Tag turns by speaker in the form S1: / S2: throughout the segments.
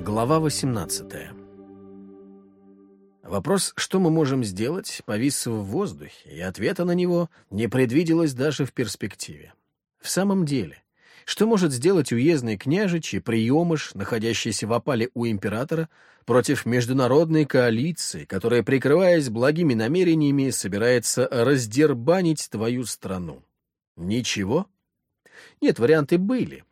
S1: Глава 18 Вопрос, что мы можем сделать, повис в воздухе, и ответа на него не предвиделось даже в перспективе. В самом деле, что может сделать уездный княжич и приемыш, находящийся в опале у императора, против международной коалиции, которая, прикрываясь благими намерениями, собирается раздербанить твою страну? Ничего? Нет, варианты были.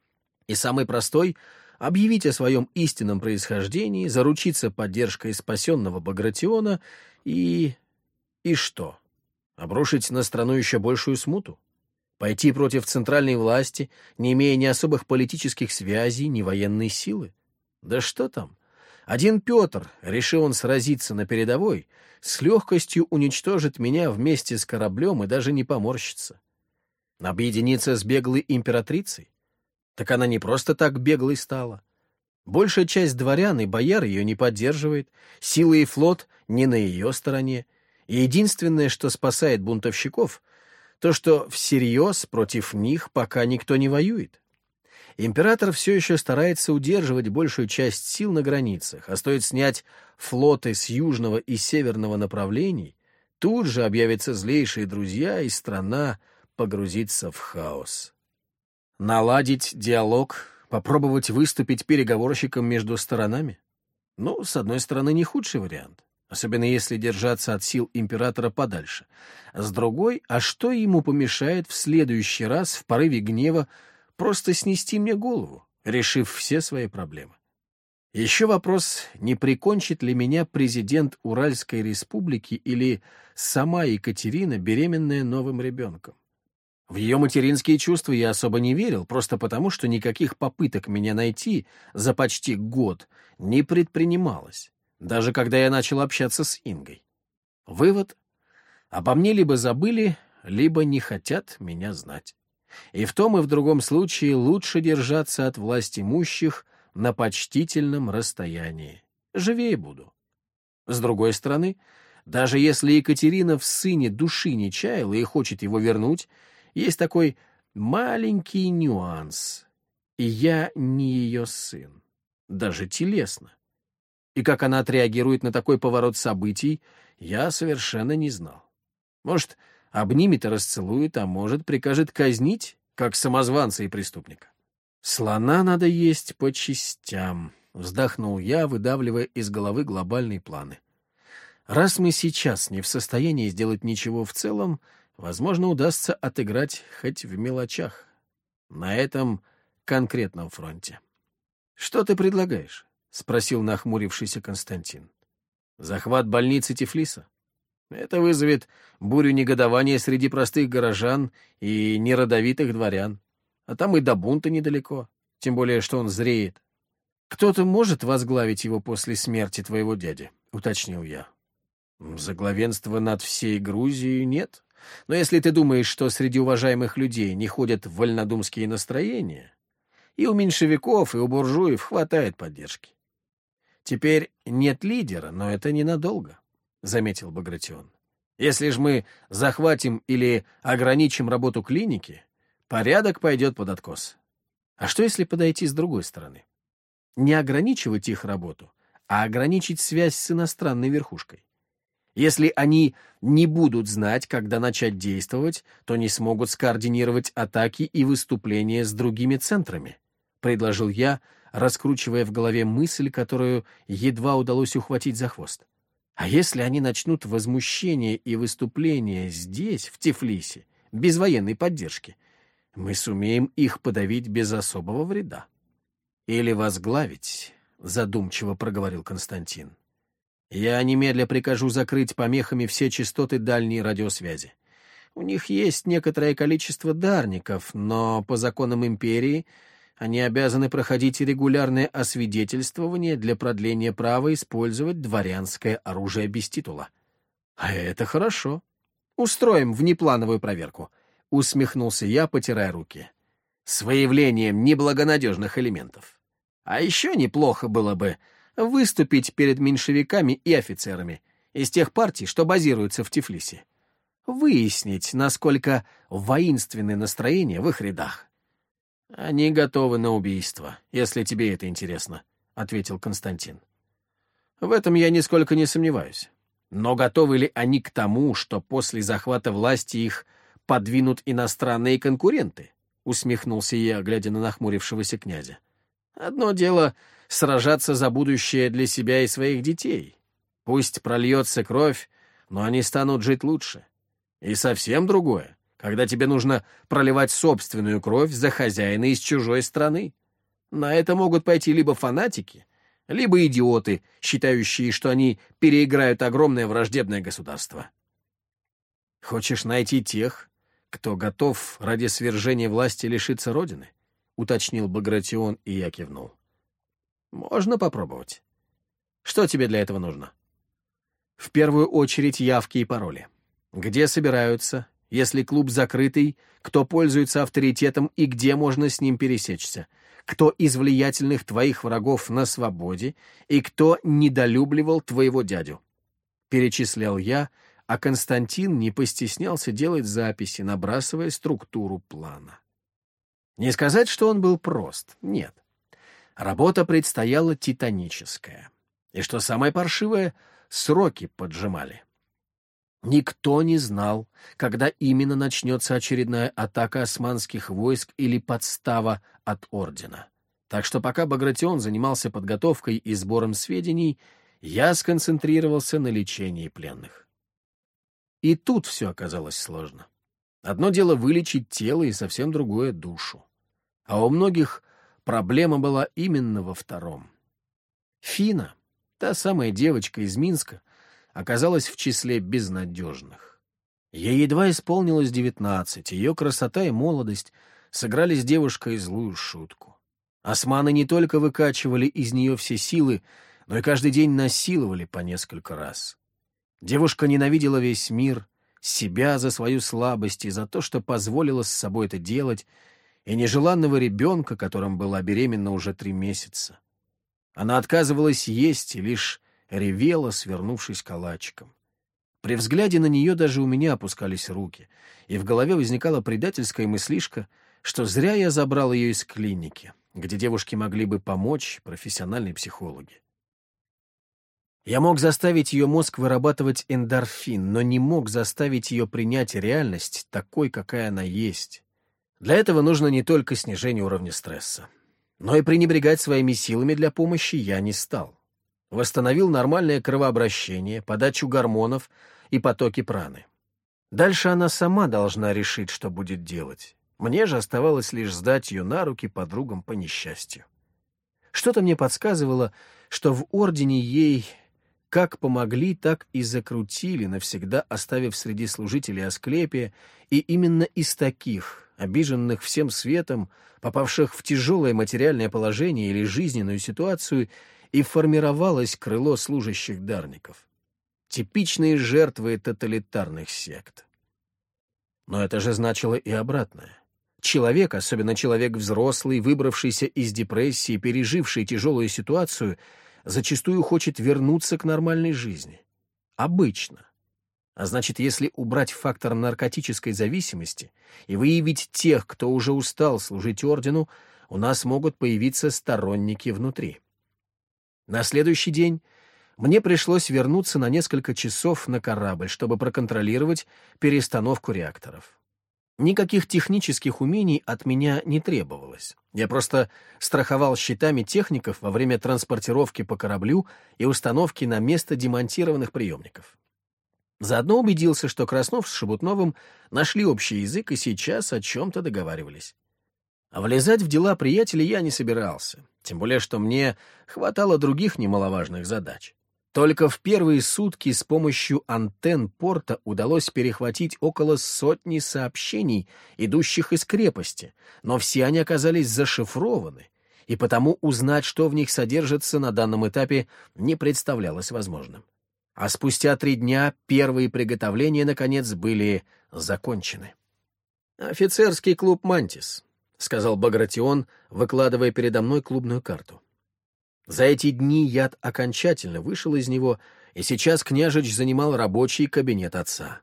S1: И самый простой — объявить о своем истинном происхождении, заручиться поддержкой спасенного Багратиона и... и что? Обрушить на страну еще большую смуту? Пойти против центральной власти, не имея ни особых политических связей, ни военной силы? Да что там? Один Петр, решил он сразиться на передовой, с легкостью уничтожит меня вместе с кораблем и даже не поморщится. Объединиться с беглой императрицей? Так она не просто так беглой стала. Большая часть дворян и бояр ее не поддерживает, силы и флот не на ее стороне. И единственное, что спасает бунтовщиков, то, что всерьез против них пока никто не воюет. Император все еще старается удерживать большую часть сил на границах, а стоит снять флоты с южного и северного направлений, тут же объявятся злейшие друзья, и страна погрузится в хаос. Наладить диалог, попробовать выступить переговорщиком между сторонами? Ну, с одной стороны, не худший вариант, особенно если держаться от сил императора подальше. С другой, а что ему помешает в следующий раз в порыве гнева просто снести мне голову, решив все свои проблемы? Еще вопрос, не прикончит ли меня президент Уральской республики или сама Екатерина, беременная новым ребенком? В ее материнские чувства я особо не верил, просто потому, что никаких попыток меня найти за почти год не предпринималось, даже когда я начал общаться с Ингой. Вывод — обо мне либо забыли, либо не хотят меня знать. И в том и в другом случае лучше держаться от власть имущих на почтительном расстоянии. Живее буду. С другой стороны, даже если Екатерина в сыне души не чаяла и хочет его вернуть, есть такой маленький нюанс. И я не ее сын, даже телесно. И как она отреагирует на такой поворот событий, я совершенно не знал. Может, обнимет и расцелует, а может, прикажет казнить, как самозванца и преступника. «Слона надо есть по частям», — вздохнул я, выдавливая из головы глобальные планы. «Раз мы сейчас не в состоянии сделать ничего в целом, возможно, удастся отыграть хоть в мелочах. На этом конкретном фронте. «Что ты предлагаешь?» — спросил нахмурившийся Константин. «Захват больницы Тифлиса? Это вызовет бурю негодования среди простых горожан и неродовитых дворян. А там и до бунта недалеко, тем более, что он зреет. Кто-то может возглавить его после смерти твоего дяди?» — уточнил я. «Заглавенства над всей Грузией нет», но если ты думаешь, что среди уважаемых людей не ходят вольнодумские настроения, и у меньшевиков, и у буржуев хватает поддержки. Теперь нет лидера, но это ненадолго, — заметил Багратион. Если же мы захватим или ограничим работу клиники, порядок пойдет под откос. А что, если подойти с другой стороны? Не ограничивать их работу, а ограничить связь с иностранной верхушкой. Если они не будут знать, когда начать действовать, то не смогут скоординировать атаки и выступления с другими центрами, — предложил я, раскручивая в голове мысль, которую едва удалось ухватить за хвост. А если они начнут возмущение и выступления здесь, в Тифлисе, без военной поддержки, мы сумеем их подавить без особого вреда. Или возглавить, — задумчиво проговорил Константин. Я немедля прикажу закрыть помехами все частоты дальней радиосвязи. У них есть некоторое количество дарников, но по законам империи они обязаны проходить регулярное освидетельствование для продления права использовать дворянское оружие без титула. А это хорошо. Устроим внеплановую проверку, — усмехнулся я, потирая руки. С выявлением неблагонадежных элементов. А еще неплохо было бы выступить перед меньшевиками и офицерами из тех партий, что базируются в Тифлисе. Выяснить, насколько воинственны настроения в их рядах. Они готовы на убийство, если тебе это интересно, — ответил Константин. В этом я нисколько не сомневаюсь. Но готовы ли они к тому, что после захвата власти их подвинут иностранные конкуренты? Усмехнулся я, глядя на нахмурившегося князя. Одно дело — сражаться за будущее для себя и своих детей. Пусть прольется кровь, но они станут жить лучше. И совсем другое, когда тебе нужно проливать собственную кровь за хозяина из чужой страны. На это могут пойти либо фанатики, либо идиоты, считающие, что они переиграют огромное враждебное государство. Хочешь найти тех, кто готов ради свержения власти лишиться Родины? Уточнил Багратион, и я кивнул. Можно попробовать. Что тебе для этого нужно? В первую очередь явки и пароли. Где собираются, если клуб закрытый, кто пользуется авторитетом и где можно с ним пересечься, кто из влиятельных твоих врагов на свободе и кто недолюбливал твоего дядю. Перечислял я, а Константин не постеснялся делать записи, набрасывая структуру плана. Не сказать, что он был прост, нет. Работа предстояла титаническая. И что самое паршивое, сроки поджимали. Никто не знал, когда именно начнется очередная атака османских войск или подстава от ордена. Так что пока Багратион занимался подготовкой и сбором сведений, я сконцентрировался на лечении пленных. И тут все оказалось сложно. Одно дело вылечить тело и совсем другое — душу. А у многих проблема была именно во втором. Фина, та самая девочка из Минска, оказалась в числе безнадежных. Ей едва исполнилось девятнадцать, ее красота и молодость сыграли с девушкой злую шутку. Османы не только выкачивали из нее все силы, но и каждый день насиловали по несколько раз. Девушка ненавидела весь мир, себя за свою слабость и за то, что позволила с собой это делать, и нежеланного ребенка, которым была беременна уже три месяца. Она отказывалась есть и лишь ревела, свернувшись калачиком. При взгляде на нее даже у меня опускались руки, и в голове возникала предательская мыслишка, что зря я забрал ее из клиники, где девушки могли бы помочь профессиональные психологи. Я мог заставить ее мозг вырабатывать эндорфин, но не мог заставить ее принять реальность такой, какая она есть. Для этого нужно не только снижение уровня стресса. Но и пренебрегать своими силами для помощи я не стал восстановил нормальное кровообращение, подачу гормонов и потоки праны. Дальше она сама должна решить, что будет делать. Мне же оставалось лишь сдать ее на руки подругам по несчастью. Что-то мне подсказывало, что в Ордене ей как помогли, так и закрутили, навсегда оставив среди служителей Асклепия, и именно из таких, обиженных всем светом, попавших в тяжелое материальное положение или жизненную ситуацию, и формировалось крыло служащих дарников. Типичные жертвы тоталитарных сект. Но это же значило и обратное. Человек, особенно человек взрослый, выбравшийся из депрессии, переживший тяжелую ситуацию, зачастую хочет вернуться к нормальной жизни. Обычно. А значит, если убрать фактор наркотической зависимости и выявить тех, кто уже устал служить ордену, у нас могут появиться сторонники внутри. На следующий день мне пришлось вернуться на несколько часов на корабль, чтобы проконтролировать перестановку реакторов. Никаких технических умений от меня не требовалось. Я просто страховал щитами техников во время транспортировки по кораблю и установки на место демонтированных приемников. Заодно убедился, что Краснов с Шебутновым нашли общий язык и сейчас о чем-то договаривались. А влезать в дела приятелей я не собирался, тем более что мне хватало других немаловажных задач. Только в первые сутки с помощью антенн порта удалось перехватить около сотни сообщений, идущих из крепости, но все они оказались зашифрованы, и потому узнать, что в них содержится на данном этапе, не представлялось возможным. А спустя три дня первые приготовления, наконец, были закончены. Офицерский клуб «Мантис», — сказал Багратион, выкладывая передо мной клубную карту. За эти дни яд окончательно вышел из него, и сейчас княжич занимал рабочий кабинет отца.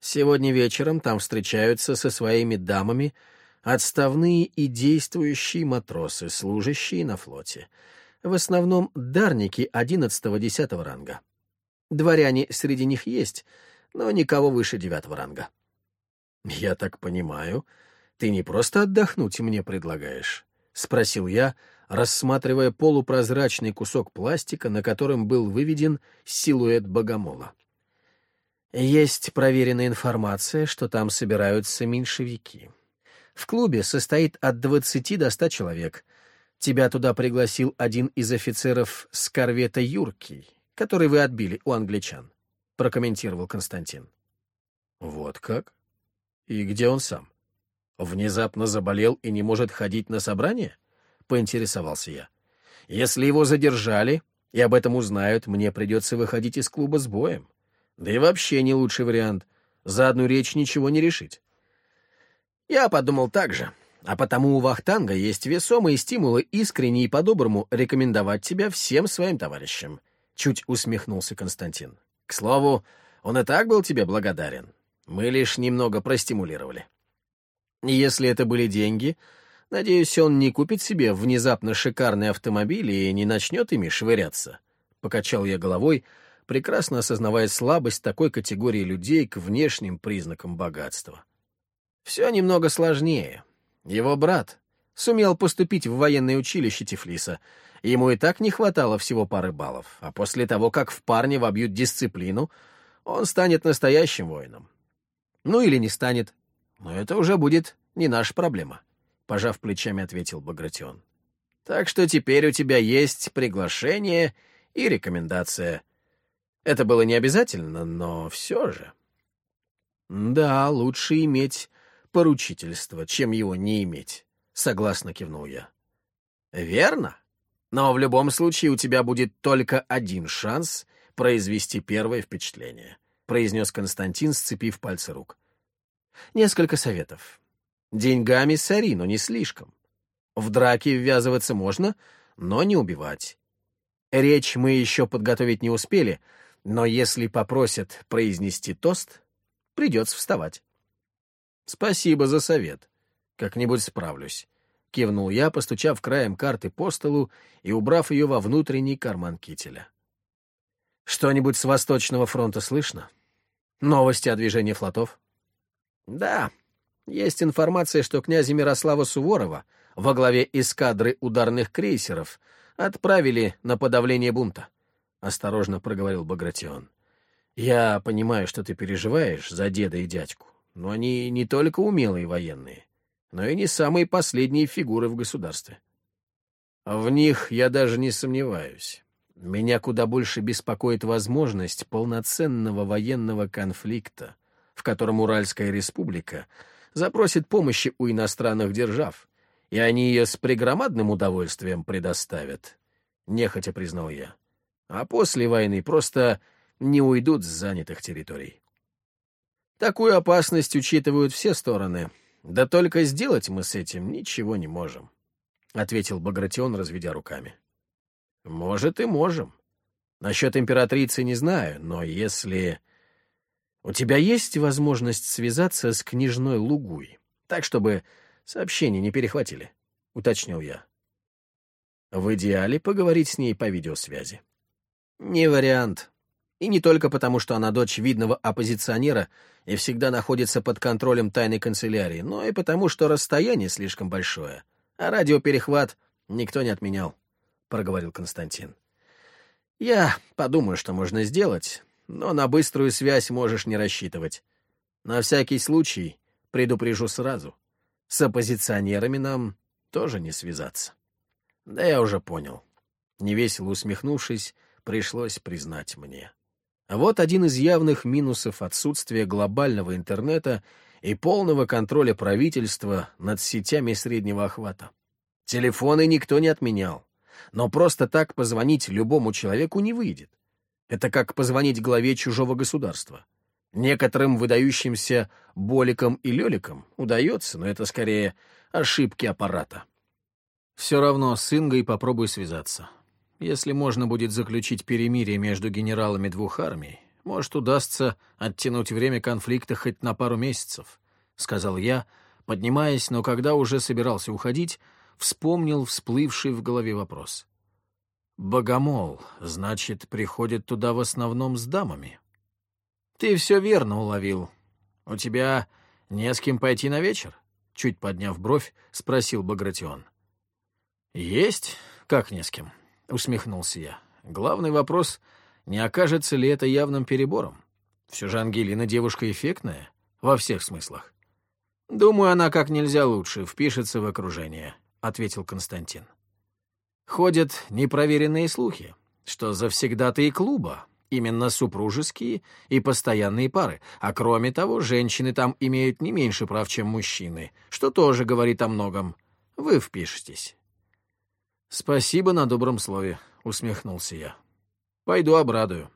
S1: Сегодня вечером там встречаются со своими дамами отставные и действующие матросы, служащие на флоте. В основном дарники одиннадцатого-десятого ранга. Дворяне среди них есть, но никого выше девятого ранга. «Я так понимаю, ты не просто отдохнуть мне предлагаешь?» — спросил я, рассматривая полупрозрачный кусок пластика, на котором был выведен силуэт богомола. Есть проверенная информация, что там собираются меньшевики. В клубе состоит от 20 до 100 человек. Тебя туда пригласил один из офицеров с корвета Юркий, который вы отбили у англичан, — прокомментировал Константин. Вот как? И где он сам? Внезапно заболел и не может ходить на собрание? — поинтересовался я. Если его задержали и об этом узнают, мне придется выходить из клуба с боем. Да и вообще не лучший вариант. За одну речь ничего не решить. Я подумал так же. А потому у Вахтанга есть весомые стимулы искренне и по-доброму рекомендовать тебя всем своим товарищам. Чуть усмехнулся Константин. К слову, он и так был тебе благодарен. Мы лишь немного простимулировали. Если это были деньги, надеюсь, он не купит себе внезапно шикарный автомобиль и не начнет ими швыряться. Покачал я головой, прекрасно осознавая слабость такой категории людей к внешним признакам богатства. Все немного сложнее. Его брат сумел поступить в военное училище Тифлиса. Ему и так не хватало всего пары баллов, а после того, как в парне вобьют дисциплину, он станет настоящим воином. Ну или не станет, но это уже будет не наша проблема, — пожав плечами, ответил Багратион. Так что теперь у тебя есть приглашение и рекомендация — это было не обязательно, но все же. Да, лучше иметь поручительство, чем его не иметь, согласно кивнул я. Верно. Но в любом случае у тебя будет только один шанс произвести первое впечатление, произнес Константин, сцепив пальцы рук. Несколько советов. Деньгами сори, но не слишком. В драке ввязываться можно, но не убивать. Речь мы еще подготовить не успели — но если попросят произнести тост, придется вставать. Спасибо за совет. Как-нибудь справлюсь. Кивнул я, постучав краем карты по столу и убрав ее во внутренний карман кителя. Что-нибудь с Восточного фронта слышно? Новости о движении флотов? Да, есть информация, что князя Мирослава Суворова во главе эскадры ударных крейсеров отправили на подавление бунта. — осторожно проговорил Багратион. «Я понимаю, что ты переживаешь за деда и дядьку, но они не только умелые военные, но и не самые последние фигуры в государстве. В них я даже не сомневаюсь. Меня куда больше беспокоит возможность полноценного военного конфликта, в котором Уральская республика запросит помощи у иностранных держав, и они ее с пригромадным удовольствием предоставят, — нехотя признал я а после войны просто не уйдут с занятых территорий. Такую опасность учитывают все стороны, да только сделать мы с этим ничего не можем, — ответил Багратион, разведя руками. — Может, и можем. Насчет императрицы не знаю, но если... У тебя есть возможность связаться с княжной Лугуй, так, чтобы сообщения не перехватили, — уточнил я. В идеале поговорить с ней по видеосвязи. Не вариант. И не только потому, что она дочь видного оппозиционера и всегда находится под контролем тайной канцелярии, но и потому, что расстояние слишком большое, а радиоперехват никто не отменял, — проговорил Константин. Я подумаю, что можно сделать, но на быструю связь можешь не рассчитывать. На всякий случай предупрежу сразу. С оппозиционерами нам тоже не связаться. Да я уже понял. Невесело усмехнувшись, пришлось признать мне. Вот один из явных минусов отсутствия глобального интернета и полного контроля правительства над сетями среднего охвата. Телефоны никто не отменял, но просто так позвонить любому человеку не выйдет. Это как позвонить главе чужого государства. Некоторым выдающимся боликам и леликам удается, но это скорее ошибки аппарата. Все равно с Ингой попробуй связаться. Если можно будет заключить перемирие между генералами двух армий, может, удастся оттянуть время конфликта хоть на пару месяцев, — сказал я, поднимаясь, но когда уже собирался уходить, вспомнил всплывший в голове вопрос. Богомол, значит, приходит туда в основном с дамами. Ты все верно уловил. У тебя не с кем пойти на вечер? Чуть подняв бровь, спросил Багратион. Есть, как не с кем, усмехнулся я. Главный вопрос, не окажется ли это явным перебором? Все же Ангелина девушка эффектная, во всех смыслах. «Думаю, она как нельзя лучше впишется в окружение», — ответил Константин. «Ходят непроверенные слухи, что завсегдатые клуба, именно супружеские и постоянные пары, а кроме того, женщины там имеют не меньше прав, чем мужчины, что тоже говорит о многом. Вы впишетесь». «Спасибо на добром слове», — усмехнулся я. «Пойду обрадую».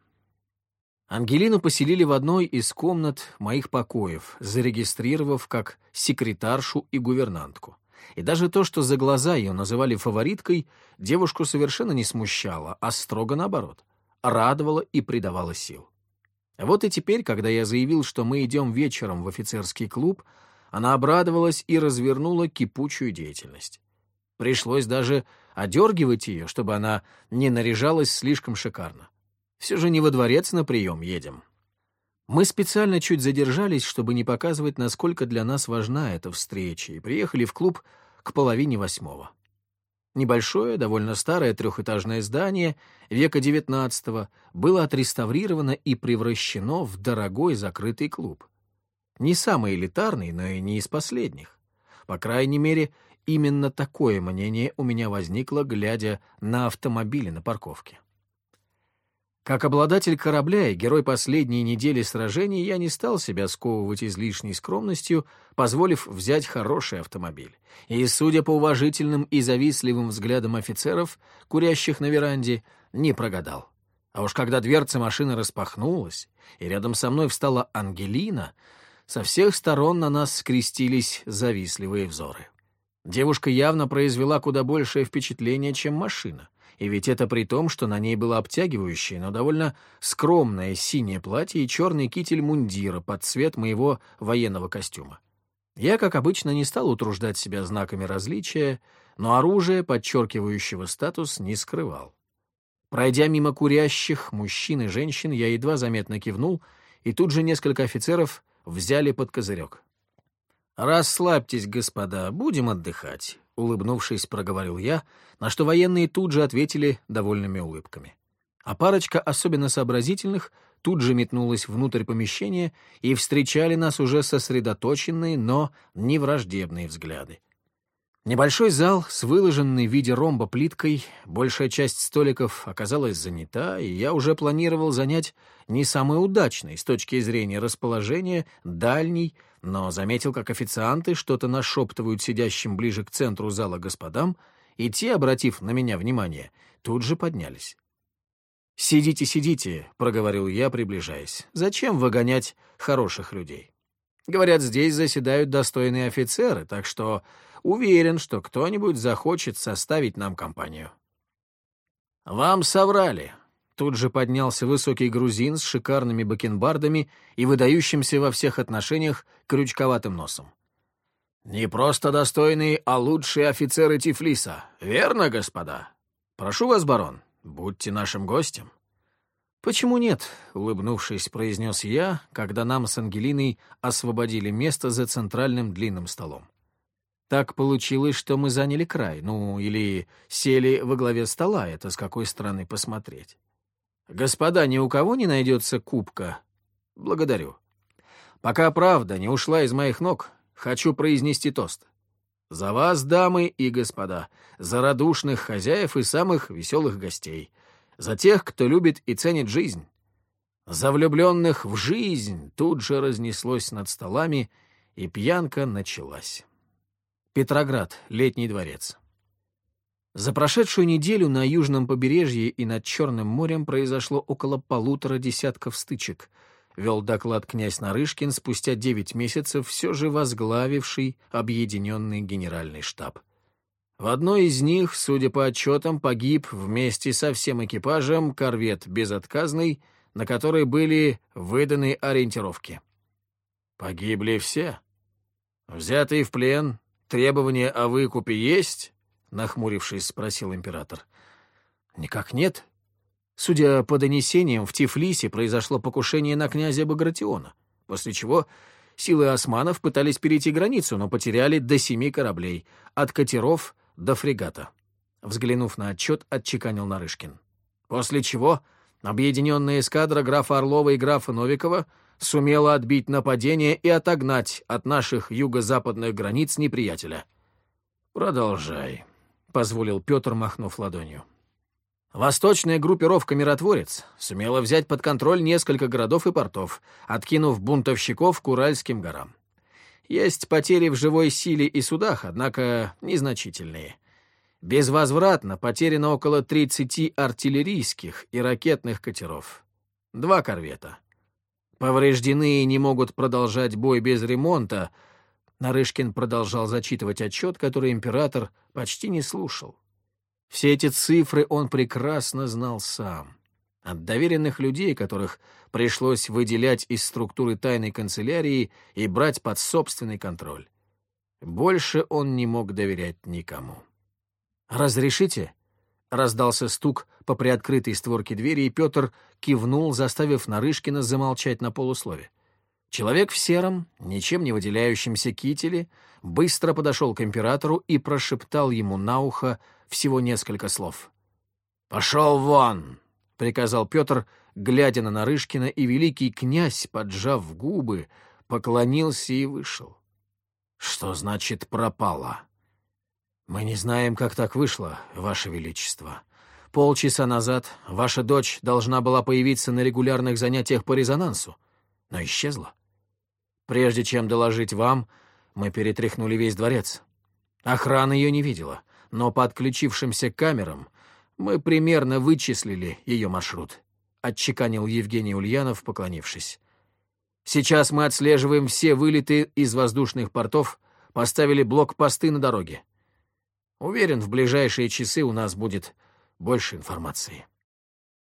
S1: Ангелину поселили в одной из комнат моих покоев, зарегистрировав как секретаршу и гувернантку. И даже то, что за глаза ее называли фавориткой, девушку совершенно не смущало, а строго наоборот, радовало и придавало сил. Вот и теперь, когда я заявил, что мы идем вечером в офицерский клуб, она обрадовалась и развернула кипучую деятельность. Пришлось даже одергивать ее, чтобы она не наряжалась слишком шикарно. Все же не во дворец на прием едем. Мы специально чуть задержались, чтобы не показывать, насколько для нас важна эта встреча, и приехали в клуб к половине восьмого. Небольшое, довольно старое трехэтажное здание века XIX было отреставрировано и превращено в дорогой закрытый клуб. Не самый элитарный, но и не из последних. По крайней мере, именно такое мнение у меня возникло, глядя на автомобили на парковке. Как обладатель корабля и герой последней недели сражений, я не стал себя сковывать излишней скромностью, позволив взять хороший автомобиль. И, судя по уважительным и завистливым взглядам офицеров, курящих на веранде, не прогадал. А уж когда дверца машины распахнулась, и рядом со мной встала Ангелина, со всех сторон на нас скрестились завистливые взоры. Девушка явно произвела куда большее впечатление, чем машина — и ведь это при том, что на ней было обтягивающее, но довольно скромное синее платье и черный китель мундира под цвет моего военного костюма. Я, как обычно, не стал утруждать себя знаками различия, но оружие, подчеркивающего статус, не скрывал. Пройдя мимо курящих мужчин и женщин, я едва заметно кивнул, и тут же несколько офицеров взяли под козырек. «Расслабьтесь, господа, будем отдыхать улыбнувшись, проговорил я, на что военные тут же ответили довольными улыбками. А парочка особенно сообразительных тут же метнулась внутрь помещения и встречали нас уже сосредоточенные, но не враждебные взгляды. Небольшой зал с выложенной в виде ромба плиткой, большая часть столиков оказалась занята, и я уже планировал занять не самый удачный с точки зрения расположения, дальний, но заметил, как официанты что-то нашептывают сидящим ближе к центру зала господам, и те, обратив на меня внимание, тут же поднялись. «Сидите, сидите», — проговорил я, приближаясь. «Зачем выгонять хороших людей? Говорят, здесь заседают достойные офицеры, так что Уверен, что кто-нибудь захочет составить нам компанию». «Вам соврали», Тут же поднялся высокий грузин с шикарными бакенбардами и выдающимся во всех отношениях крючковатым носом. «Не просто достойные, а лучшие офицеры Тифлиса. Верно, господа? Прошу вас, барон, будьте нашим гостем». «Почему нет?» — улыбнувшись, произнес я, когда нам с Ангелиной освободили место за центральным длинным столом. Так получилось, что мы заняли край, ну, или сели во главе стола, это с какой стороны посмотреть. Господа, ни у кого не найдется кубка? Благодарю. Пока правда не ушла из моих ног, хочу произнести тост. За вас, дамы и господа, за радушных хозяев и самых веселых гостей, за тех, кто любит и ценит жизнь. За влюбленных в жизнь тут же разнеслось над столами, и пьянка началась. Петроград, Летний дворец. За прошедшую неделю на южном побережье и над Черным морем произошло около полутора десятков стычек, вел доклад князь Нарышкин, спустя девять месяцев все же возглавивший объединенный генеральный штаб. В одной из них, судя по отчетам, погиб вместе со всем экипажем корвет «Безотказный», на который были выданы ориентировки. Погибли все. Взятые в плен, Требования о выкупе есть? Нахмурившись, спросил император. Никак нет. Судя по донесениям, в Тифлисе произошло покушение на князя Багратиона, после чего силы османов пытались перейти границу, но потеряли до семи кораблей, от катеров до фрегата. Взглянув на отчет, отчеканил Нарышкин. После чего объединенная эскадра графа Орлова и графа Новикова сумела отбить нападение и отогнать от наших юго-западных границ неприятеля. «Продолжай», — позволил Петр, махнув ладонью. Восточная группировка «Миротворец» сумела взять под контроль несколько городов и портов, откинув бунтовщиков к Уральским горам. Есть потери в живой силе и судах, однако незначительные. Безвозвратно потеряно около 30 артиллерийских и ракетных катеров. Два корвета. Повреждены и не могут продолжать бой без ремонта. Нарышкин продолжал зачитывать отчет, который император почти не слушал. Все эти цифры он прекрасно знал сам. От доверенных людей, которых пришлось выделять из структуры тайной канцелярии и брать под собственный контроль. Больше он не мог доверять никому. «Разрешите?» — раздался стук по приоткрытой створке двери, и Петр кивнул, заставив Нарышкина замолчать на полуслове. Человек в сером, ничем не выделяющемся кителе, быстро подошел к императору и прошептал ему на ухо всего несколько слов. «Пошел вон!» — приказал Петр, глядя на Нарышкина, и великий князь, поджав губы, поклонился и вышел. «Что значит пропало?» «Мы не знаем, как так вышло, Ваше Величество. Полчаса назад ваша дочь должна была появиться на регулярных занятиях по резонансу, но исчезла. Прежде чем доложить вам, мы перетряхнули весь дворец. Охрана ее не видела, но по отключившимся камерам мы примерно вычислили ее маршрут», — отчеканил Евгений Ульянов, поклонившись. «Сейчас мы отслеживаем все вылеты из воздушных портов, поставили блокпосты на дороге. Уверен, в ближайшие часы у нас будет больше информации.